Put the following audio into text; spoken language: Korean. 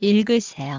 읽으세요.